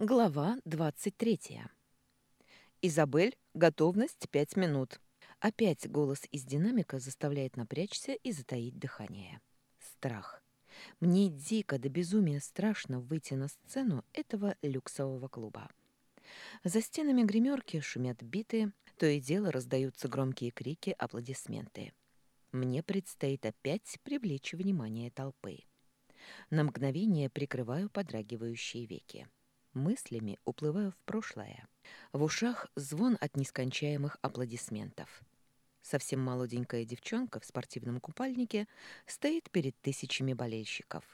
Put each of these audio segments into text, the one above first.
Глава 23. Изабель, готовность пять минут. Опять голос из динамика заставляет напрячься и затаить дыхание. Страх. Мне дико до безумия страшно выйти на сцену этого люксового клуба. За стенами гримерки шумят биты, то и дело раздаются громкие крики, аплодисменты. Мне предстоит опять привлечь внимание толпы. На мгновение прикрываю подрагивающие веки. Мыслями уплываю в прошлое. В ушах звон от нескончаемых аплодисментов. Совсем молоденькая девчонка в спортивном купальнике стоит перед тысячами болельщиков.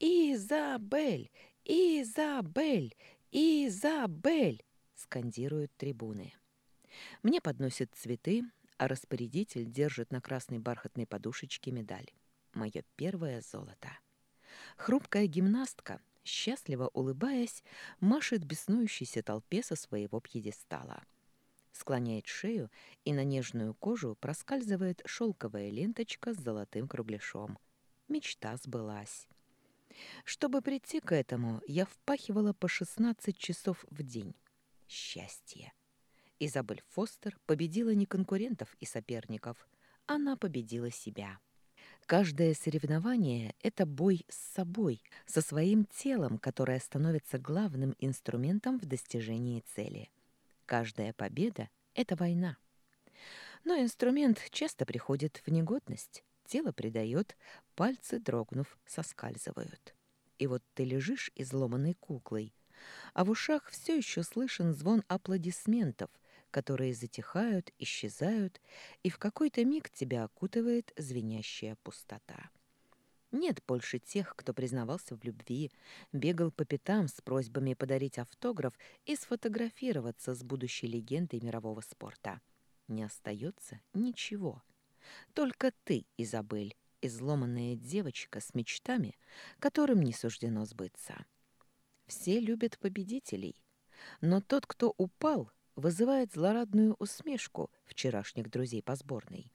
«Изабель! Изабель! Изабель!» — скандируют трибуны. Мне подносят цветы, а распорядитель держит на красной бархатной подушечке медаль. Мое первое золото. Хрупкая гимнастка, счастливо улыбаясь, машет беснующейся толпе со своего пьедестала. Склоняет шею, и на нежную кожу проскальзывает шелковая ленточка с золотым кругляшом. Мечта сбылась. Чтобы прийти к этому, я впахивала по 16 часов в день. Счастье. Изабель Фостер победила не конкурентов и соперников, она победила себя. Каждое соревнование — это бой с собой, со своим телом, которое становится главным инструментом в достижении цели. Каждая победа — это война. Но инструмент часто приходит в негодность, тело предает, пальцы, дрогнув, соскальзывают. И вот ты лежишь изломанной куклой, а в ушах все еще слышен звон аплодисментов — которые затихают, исчезают, и в какой-то миг тебя окутывает звенящая пустота. Нет больше тех, кто признавался в любви, бегал по пятам с просьбами подарить автограф и сфотографироваться с будущей легендой мирового спорта. Не остается ничего. Только ты, Изабель, изломанная девочка с мечтами, которым не суждено сбыться. Все любят победителей, но тот, кто упал, вызывает злорадную усмешку вчерашних друзей по сборной.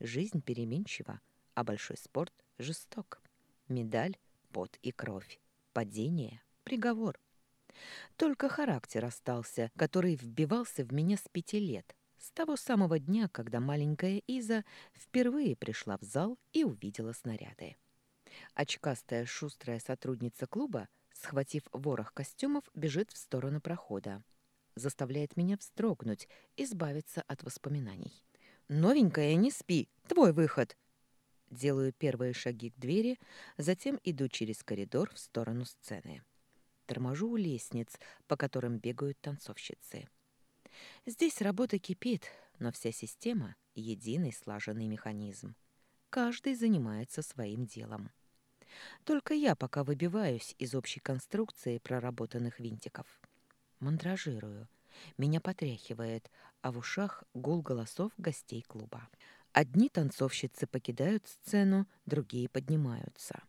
Жизнь переменчива, а большой спорт жесток. Медаль, пот и кровь. Падение, приговор. Только характер остался, который вбивался в меня с пяти лет, с того самого дня, когда маленькая Иза впервые пришла в зал и увидела снаряды. Очкастая шустрая сотрудница клуба, схватив ворох костюмов, бежит в сторону прохода заставляет меня вздрогнуть, избавиться от воспоминаний. «Новенькая, не спи! Твой выход!» Делаю первые шаги к двери, затем иду через коридор в сторону сцены. Торможу у лестниц, по которым бегают танцовщицы. Здесь работа кипит, но вся система — единый слаженный механизм. Каждый занимается своим делом. Только я пока выбиваюсь из общей конструкции проработанных винтиков. Мандражирую. Меня потряхивает, а в ушах гул голосов гостей клуба. Одни танцовщицы покидают сцену, другие поднимаются.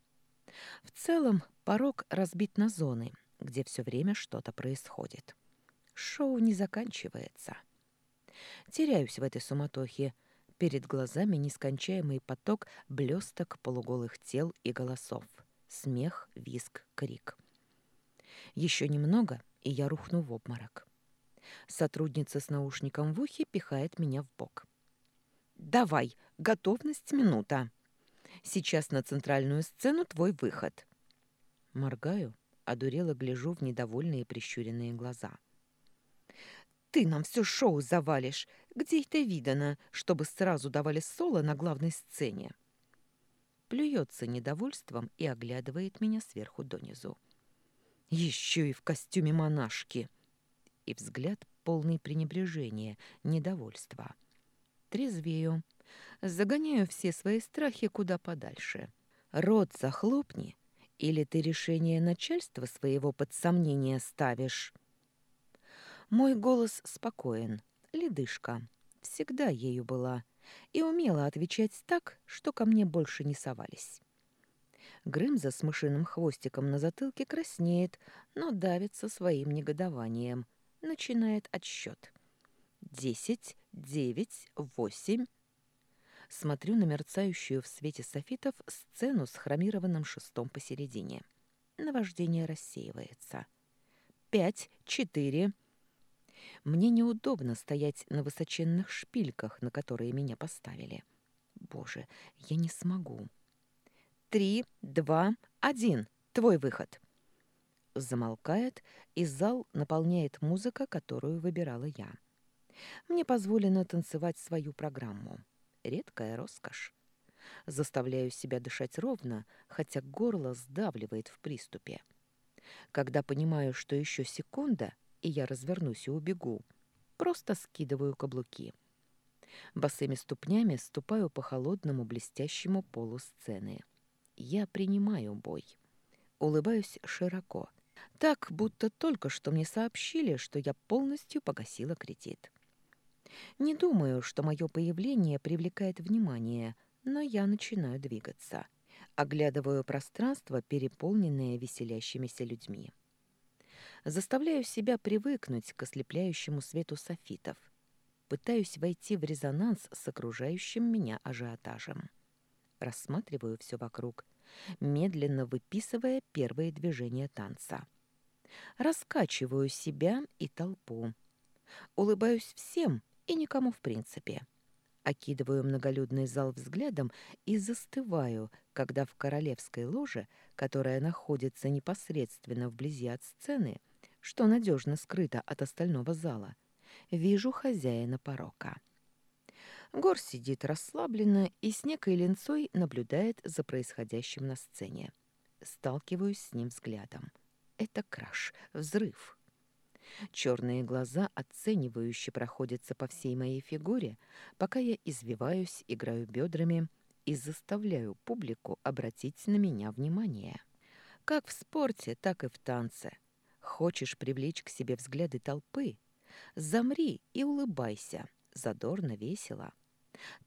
В целом порог разбит на зоны, где все время что-то происходит. Шоу не заканчивается. Теряюсь в этой суматохе. Перед глазами нескончаемый поток блесток полуголых тел и голосов. Смех, виск, крик. Еще немного, и я рухну в обморок. Сотрудница с наушником в ухе пихает меня в бок. «Давай, готовность минута. Сейчас на центральную сцену твой выход». Моргаю, одурело гляжу в недовольные прищуренные глаза. «Ты нам все шоу завалишь. Где это видано, чтобы сразу давали соло на главной сцене?» Плюется недовольством и оглядывает меня сверху донизу. Еще и в костюме монашки. И взгляд полный пренебрежения, недовольства. Трезвею. Загоняю все свои страхи куда подальше. Рот захлопни, или ты решение начальства своего под сомнение ставишь. Мой голос спокоен, ледышка. Всегда ею была. И умела отвечать так, что ко мне больше не совались. Грымза с мышиным хвостиком на затылке краснеет, но давится своим негодованием. Начинает отсчет. Десять, девять, восемь. Смотрю на мерцающую в свете софитов сцену с хромированным шестом посередине. Наваждение рассеивается. пять, четыре. Мне неудобно стоять на высоченных шпильках, на которые меня поставили. Боже, я не смогу. Три, два, один. Твой выход. Замолкает, и зал наполняет музыка, которую выбирала я. Мне позволено танцевать свою программу. Редкая роскошь. Заставляю себя дышать ровно, хотя горло сдавливает в приступе. Когда понимаю, что еще секунда, и я развернусь и убегу, просто скидываю каблуки. Босыми ступнями ступаю по холодному блестящему полу сцены. Я принимаю бой. Улыбаюсь широко. Так, будто только что мне сообщили, что я полностью погасила кредит. Не думаю, что мое появление привлекает внимание, но я начинаю двигаться. Оглядываю пространство, переполненное веселящимися людьми. Заставляю себя привыкнуть к ослепляющему свету софитов. Пытаюсь войти в резонанс с окружающим меня ажиотажем. Рассматриваю все вокруг, медленно выписывая первые движения танца. Раскачиваю себя и толпу. Улыбаюсь всем и никому в принципе. Окидываю многолюдный зал взглядом и застываю, когда в королевской ложе, которая находится непосредственно вблизи от сцены, что надежно скрыто от остального зала, вижу хозяина порока. Гор сидит расслабленно и с некой линцой наблюдает за происходящим на сцене. Сталкиваюсь с ним взглядом. Это краш, взрыв. Черные глаза оценивающе проходятся по всей моей фигуре, пока я извиваюсь, играю бедрами и заставляю публику обратить на меня внимание. Как в спорте, так и в танце. Хочешь привлечь к себе взгляды толпы? Замри и улыбайся, задорно, весело.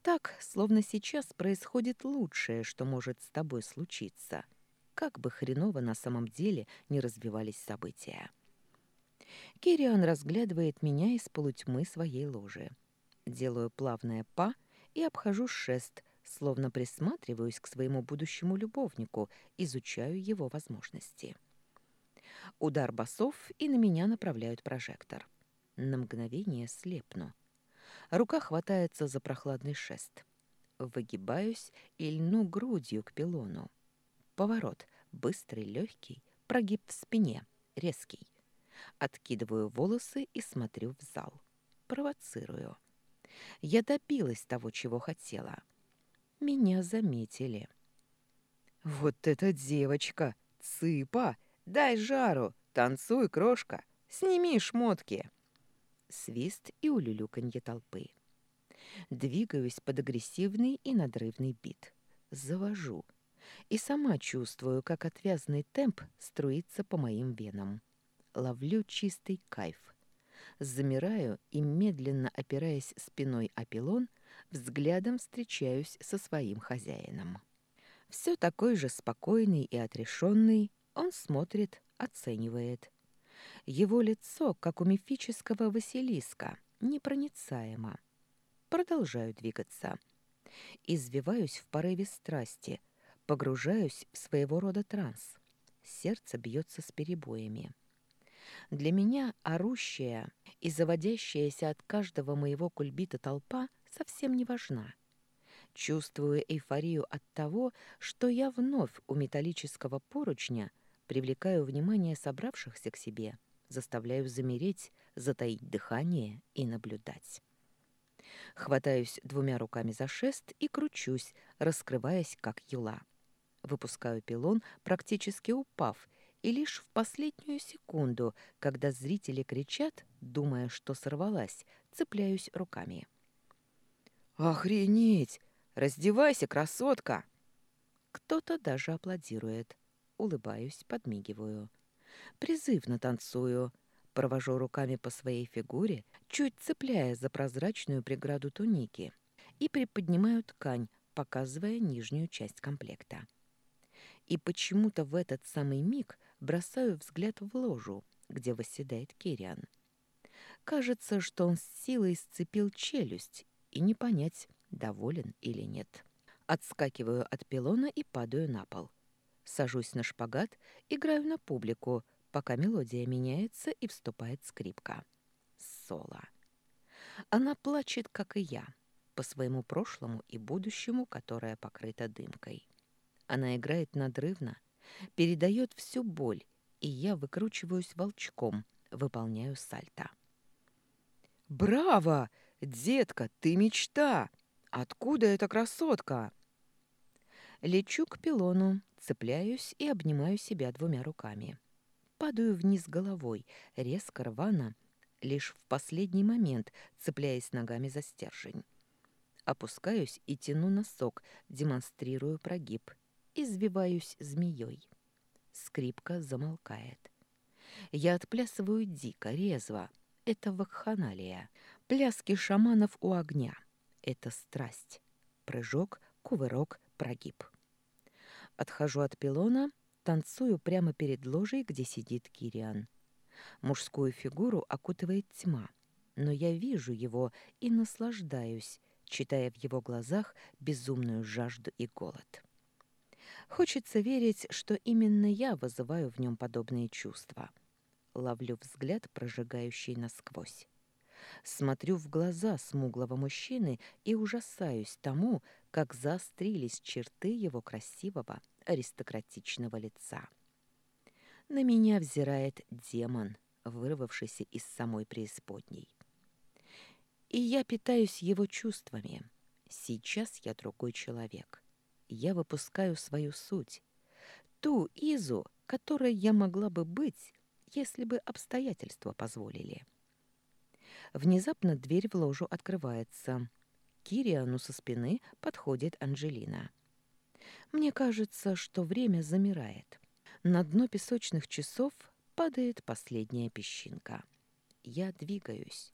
Так, словно сейчас происходит лучшее, что может с тобой случиться. Как бы хреново на самом деле не развивались события. Кириан разглядывает меня из полутьмы своей ложи. Делаю плавное па и обхожу шест, словно присматриваюсь к своему будущему любовнику, изучаю его возможности. Удар басов, и на меня направляют прожектор. На мгновение слепну. Рука хватается за прохладный шест. Выгибаюсь и льну грудью к пилону. Поворот, быстрый, легкий, прогиб в спине, резкий. Откидываю волосы и смотрю в зал. Провоцирую. Я добилась того, чего хотела. Меня заметили. «Вот эта девочка! Цыпа! Дай жару! Танцуй, крошка! Сними шмотки!» Свист и улюлюканье толпы. Двигаюсь под агрессивный и надрывный бит. Завожу. И сама чувствую, как отвязный темп струится по моим венам ловлю чистый кайф. Замираю и, медленно опираясь спиной о пилон, взглядом встречаюсь со своим хозяином. Все такой же спокойный и отрешенный, он смотрит, оценивает. Его лицо, как у мифического Василиска, непроницаемо. Продолжаю двигаться. Извиваюсь в порыве страсти, погружаюсь в своего рода транс. Сердце бьется с перебоями. Для меня орущая и заводящаяся от каждого моего кульбита толпа совсем не важна. Чувствую эйфорию от того, что я вновь у металлического поручня привлекаю внимание собравшихся к себе, заставляю замереть, затаить дыхание и наблюдать. Хватаюсь двумя руками за шест и кручусь, раскрываясь как юла. Выпускаю пилон, практически упав, и лишь в последнюю секунду, когда зрители кричат, думая, что сорвалась, цепляюсь руками. «Охренеть! Раздевайся, красотка!» Кто-то даже аплодирует. Улыбаюсь, подмигиваю. Призывно танцую. Провожу руками по своей фигуре, чуть цепляя за прозрачную преграду туники, и приподнимаю ткань, показывая нижнюю часть комплекта. И почему-то в этот самый миг бросаю взгляд в ложу, где восседает Кириан. Кажется, что он с силой сцепил челюсть, и не понять, доволен или нет. Отскакиваю от пилона и падаю на пол. Сажусь на шпагат, играю на публику, пока мелодия меняется и вступает скрипка. Соло. Она плачет, как и я, по своему прошлому и будущему, которое покрыто дымкой. Она играет надрывно, передает всю боль, и я выкручиваюсь волчком, выполняю сальто. «Браво! Детка, ты мечта! Откуда эта красотка?» Лечу к пилону, цепляюсь и обнимаю себя двумя руками. Падаю вниз головой, резко рвано, лишь в последний момент цепляясь ногами за стержень. Опускаюсь и тяну носок, демонстрирую прогиб. Извиваюсь змеей. Скрипка замолкает. Я отплясываю дико, резво. Это вакханалия. Пляски шаманов у огня. Это страсть. Прыжок, кувырок, прогиб. Отхожу от пилона, танцую прямо перед ложей, где сидит Кириан. Мужскую фигуру окутывает тьма, но я вижу его и наслаждаюсь, читая в его глазах безумную жажду и голод. Хочется верить, что именно я вызываю в нем подобные чувства. Ловлю взгляд, прожигающий насквозь. Смотрю в глаза смуглого мужчины и ужасаюсь тому, как заострились черты его красивого аристократичного лица. На меня взирает демон, вырвавшийся из самой преисподней. И я питаюсь его чувствами. Сейчас я другой человек. Я выпускаю свою суть. Ту Изу, которой я могла бы быть, если бы обстоятельства позволили. Внезапно дверь в ложу открывается. Кириану со спины подходит Анжелина. Мне кажется, что время замирает. На дно песочных часов падает последняя песчинка. Я двигаюсь.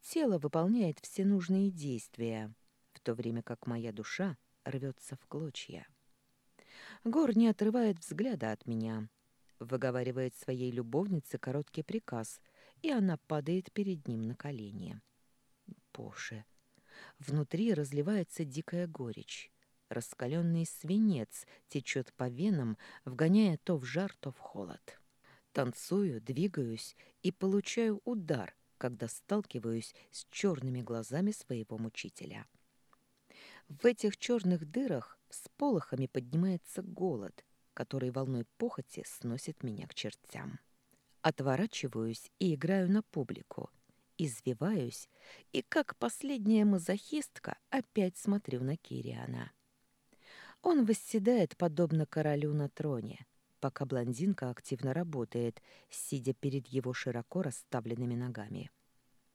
Тело выполняет все нужные действия, в то время как моя душа рвется в клочья. Гор не отрывает взгляда от меня, выговаривает своей любовнице короткий приказ, и она падает перед ним на колени. Боже! Внутри разливается дикая горечь. Раскаленный свинец течет по венам, вгоняя то в жар, то в холод. Танцую, двигаюсь и получаю удар, когда сталкиваюсь с черными глазами своего мучителя. В этих черных дырах с полохами поднимается голод, который волной похоти сносит меня к чертям. Отворачиваюсь и играю на публику, извиваюсь и, как последняя мазохистка, опять смотрю на Кириана. Он восседает, подобно королю на троне, пока блондинка активно работает, сидя перед его широко расставленными ногами.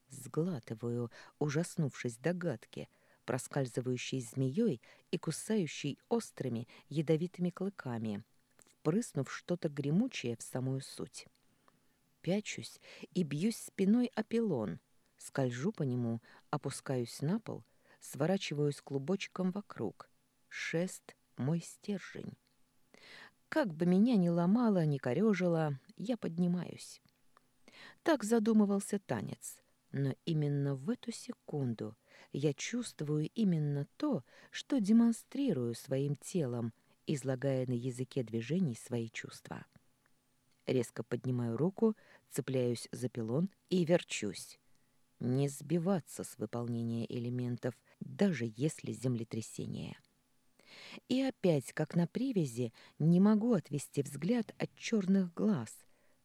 Сглатываю, ужаснувшись догадке, проскальзывающей змеей и кусающей острыми ядовитыми клыками, впрыснув что-то гремучее в самую суть. Пячусь и бьюсь спиной о пилон, скольжу по нему, опускаюсь на пол, сворачиваюсь клубочком вокруг. Шест — мой стержень. Как бы меня ни ломало, ни корежило, я поднимаюсь. Так задумывался танец, но именно в эту секунду я чувствую именно то, что демонстрирую своим телом, излагая на языке движений свои чувства. Резко поднимаю руку, цепляюсь за пилон и верчусь. Не сбиваться с выполнения элементов, даже если землетрясение. И опять, как на привязи, не могу отвести взгляд от черных глаз,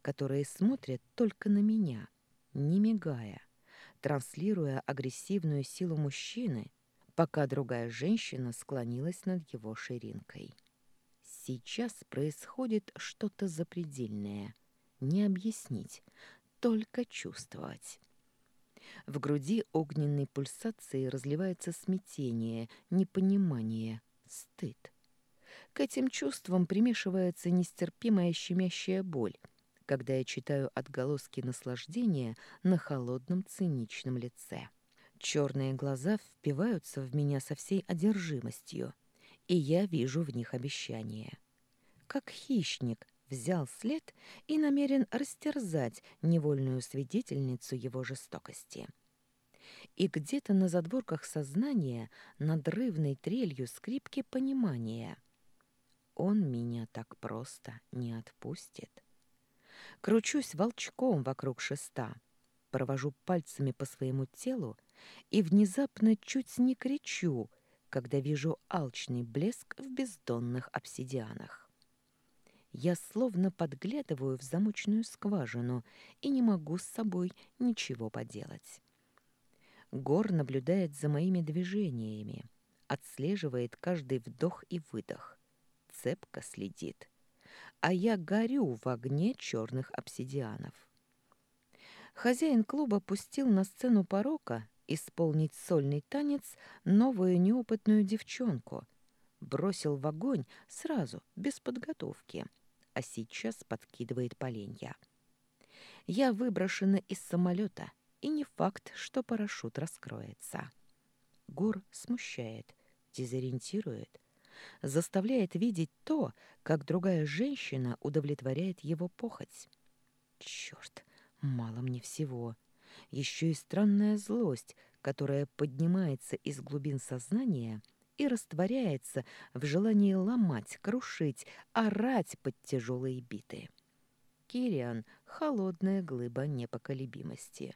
которые смотрят только на меня, не мигая, транслируя агрессивную силу мужчины, пока другая женщина склонилась над его ширинкой. Сейчас происходит что-то запредельное. Не объяснить, только чувствовать. В груди огненной пульсации разливается смятение, непонимание, стыд. К этим чувствам примешивается нестерпимая щемящая боль, когда я читаю отголоски наслаждения на холодном циничном лице. Черные глаза впиваются в меня со всей одержимостью, и я вижу в них обещание. Как хищник взял след и намерен растерзать невольную свидетельницу его жестокости и где-то на задворках сознания надрывной трелью скрипки понимания. Он меня так просто не отпустит. Кручусь волчком вокруг шеста, провожу пальцами по своему телу и внезапно чуть не кричу, когда вижу алчный блеск в бездонных обсидианах. Я словно подглядываю в замочную скважину и не могу с собой ничего поделать. Гор наблюдает за моими движениями, отслеживает каждый вдох и выдох, цепко следит. А я горю в огне черных обсидианов. Хозяин клуба пустил на сцену порока исполнить сольный танец новую неопытную девчонку. Бросил в огонь сразу, без подготовки, а сейчас подкидывает поленья. Я выброшена из самолета, и не факт, что парашют раскроется. Гор смущает, дезориентирует, заставляет видеть то, как другая женщина удовлетворяет его похоть. Черт, мало мне всего еще и странная злость, которая поднимается из глубин сознания и растворяется в желании ломать, крушить, орать под тяжелые биты. Кириан — холодная глыба непоколебимости.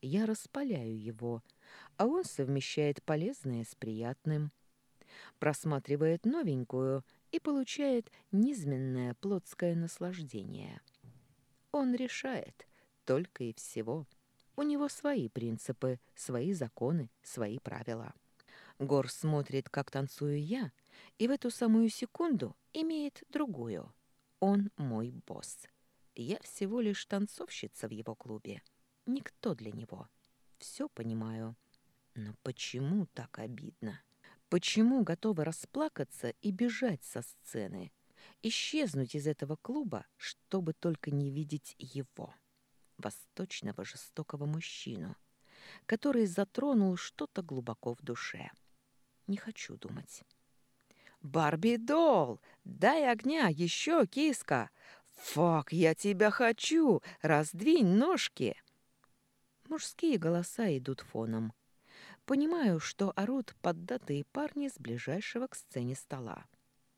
Я распаляю его, а он совмещает полезное с приятным. Просматривает новенькую и получает низменное плотское наслаждение. Он решает только и всего — у него свои принципы, свои законы, свои правила. Гор смотрит, как танцую я, и в эту самую секунду имеет другую. Он мой босс. Я всего лишь танцовщица в его клубе. Никто для него. Все понимаю. Но почему так обидно? Почему готова расплакаться и бежать со сцены? Исчезнуть из этого клуба, чтобы только не видеть его?» Восточного жестокого мужчину, который затронул что-то глубоко в душе. Не хочу думать. «Барби Долл, дай огня, еще киска! Фак, я тебя хочу! Раздвинь ножки!» Мужские голоса идут фоном. Понимаю, что орут поддатые парни с ближайшего к сцене стола.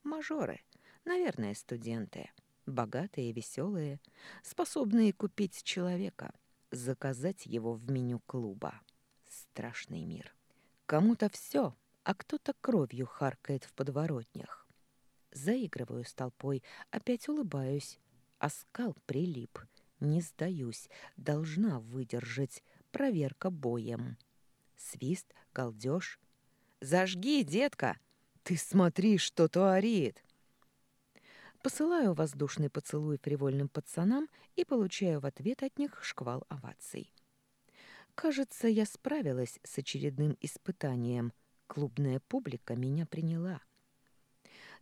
Мажоры, наверное, студенты богатые веселые, способные купить человека, заказать его в меню клуба. Страшный мир. Кому-то все, а кто-то кровью харкает в подворотнях. Заигрываю с толпой, опять улыбаюсь, а прилип. Не сдаюсь, должна выдержать. Проверка боем. Свист, галдеж. «Зажги, детка! Ты смотри, что творит!» Посылаю воздушный поцелуй привольным пацанам и получаю в ответ от них шквал оваций. Кажется, я справилась с очередным испытанием. Клубная публика меня приняла.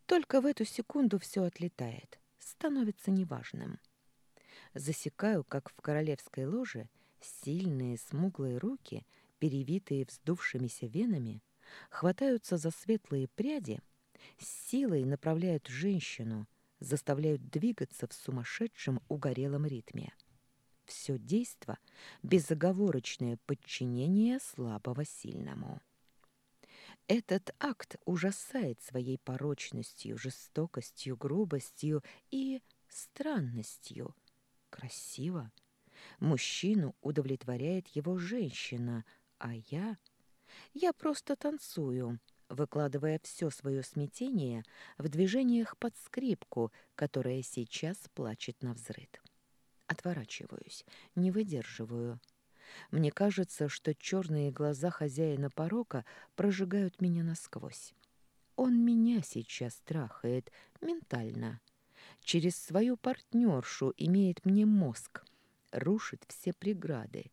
Только в эту секунду все отлетает, становится неважным. Засекаю, как в королевской ложе сильные смуглые руки, перевитые вздувшимися венами, хватаются за светлые пряди, с силой направляют женщину, заставляют двигаться в сумасшедшем угорелом ритме. Все действо — безоговорочное подчинение слабого сильному. Этот акт ужасает своей порочностью, жестокостью, грубостью и странностью. Красиво. Мужчину удовлетворяет его женщина, а я... Я просто танцую — выкладывая все свое смятение в движениях под скрипку, которая сейчас плачет на взрыд. Отворачиваюсь, не выдерживаю. Мне кажется, что черные глаза хозяина порока прожигают меня насквозь. Он меня сейчас трахает ментально. Через свою партнершу имеет мне мозг, рушит все преграды,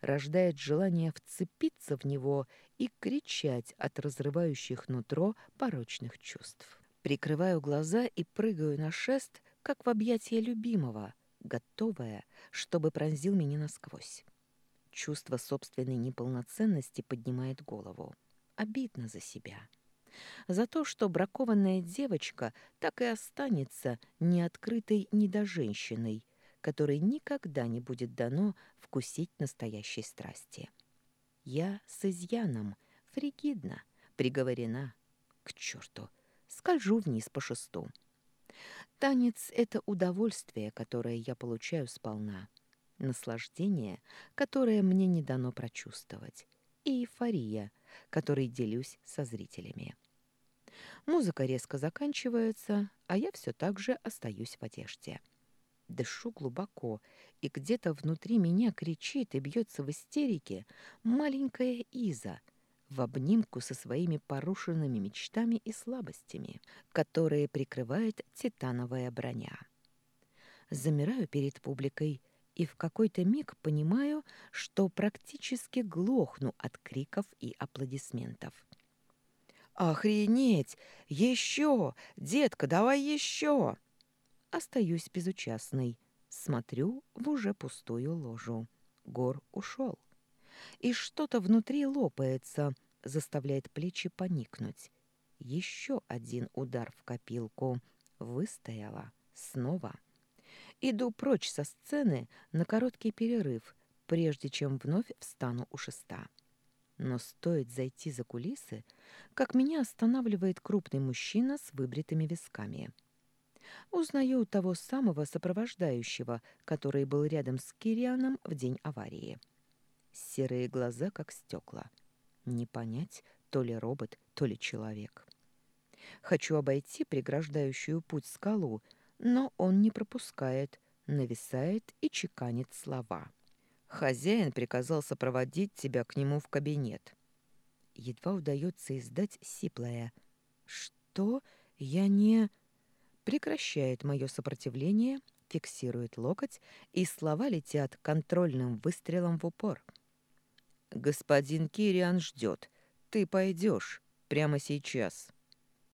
рождает желание вцепиться в него и кричать от разрывающих нутро порочных чувств. Прикрываю глаза и прыгаю на шест, как в объятия любимого, готовая, чтобы пронзил меня насквозь. Чувство собственной неполноценности поднимает голову. Обидно за себя. За то, что бракованная девочка так и останется неоткрытой недоженщиной, которой никогда не будет дано вкусить настоящей страсти. Я с изъяном, фригидна, приговорена. К черту, скольжу вниз по шесту. Танец — это удовольствие, которое я получаю сполна, наслаждение, которое мне не дано прочувствовать, и эйфория, которой делюсь со зрителями. Музыка резко заканчивается, а я все так же остаюсь в одежде. Дышу глубоко, и где-то внутри меня кричит и бьется в истерике маленькая Иза в обнимку со своими порушенными мечтами и слабостями, которые прикрывает титановая броня. Замираю перед публикой и в какой-то миг понимаю, что практически глохну от криков и аплодисментов. «Охренеть! Еще! Детка, давай еще!» Остаюсь безучастной. Смотрю в уже пустую ложу. Гор ушел. И что-то внутри лопается, заставляет плечи поникнуть. Еще один удар в копилку. Выстояла. Снова. Иду прочь со сцены на короткий перерыв, прежде чем вновь встану у шеста. Но стоит зайти за кулисы, как меня останавливает крупный мужчина с выбритыми висками. Узнаю того самого сопровождающего, который был рядом с Кирианом в день аварии. Серые глаза, как стекла. Не понять, то ли робот, то ли человек. Хочу обойти преграждающую путь скалу, но он не пропускает, нависает и чеканит слова. Хозяин приказал сопроводить тебя к нему в кабинет. Едва удается издать сиплое. «Что? Я не...» Прекращает мое сопротивление, фиксирует локоть, и слова летят контрольным выстрелом в упор. «Господин Кириан ждет. Ты пойдешь. Прямо сейчас».